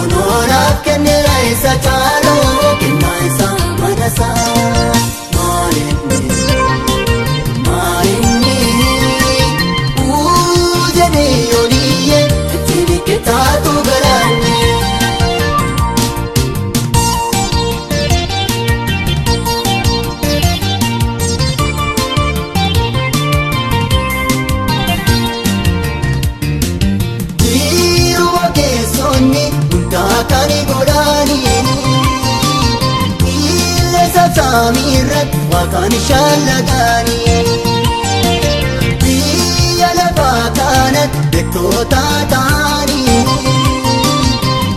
Unora kenera esa chara saamii irratti waaqaan shallagaanii. Biyya lafaa kanatti beektoota ta'anii.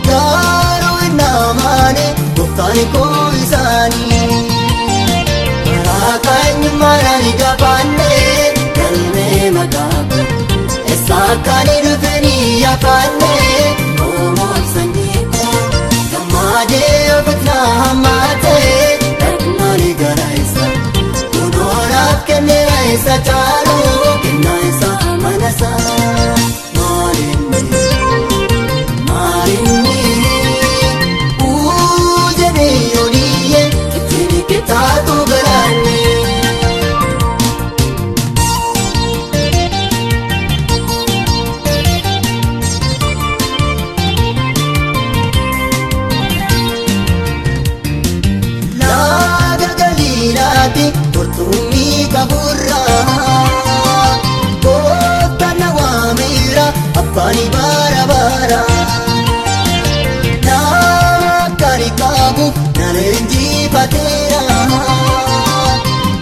Garuu hin amaane gooftaan koo isaanii. Karaa keenyummaan gabaannee galmee maqaa eessa akkaan dhufanii yaafannee abbaan bara bara Nama akkani qabuuf na leenjifateera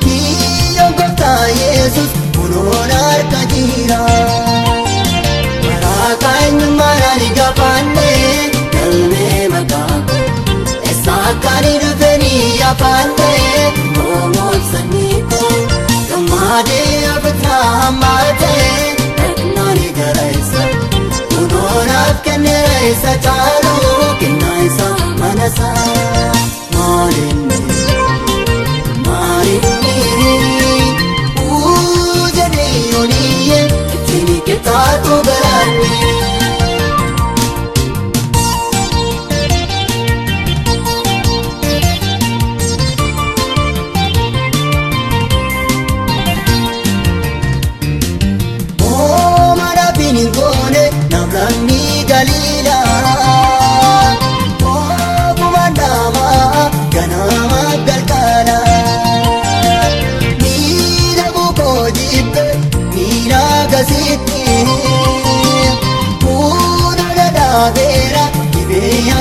Kiyyoon gooftaa Yesus kunuun harka jira Karaa keenyummaan ani gabaannee galmee maqaa Eessa akkaanii dhufanii yaafannee oomoon sanyii koo gammadee kenneera isa caalu kennaa isa mana isaa maalinni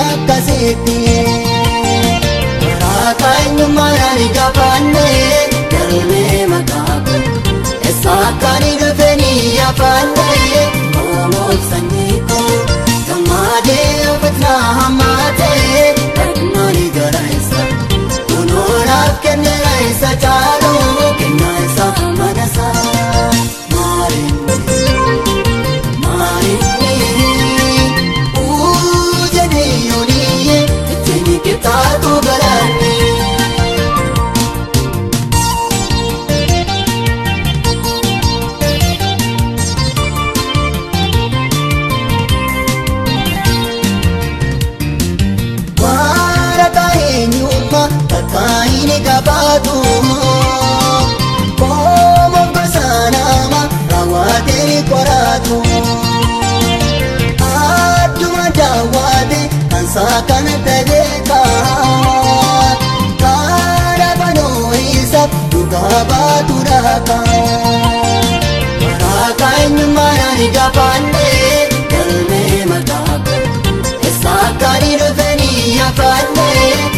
akkasitti. Karaa keenyummaan ani gabaannee galmee maqaa koo. Eessa akkaanii dhufanii yaafannee oomoon sanyii Saakana tadeeka kaara banoo isaaf dhugaa baatu dhaaka. Karaa kaayinyummaa ni gabaannee galmee mataako eessa akka ni dhufanii yafaannee.